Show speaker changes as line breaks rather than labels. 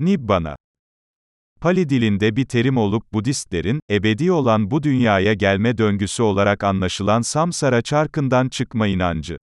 Nibbana. Pali dilinde bir terim olup Budistlerin, ebedi olan bu dünyaya gelme döngüsü olarak anlaşılan samsara çarkından çıkma inancı.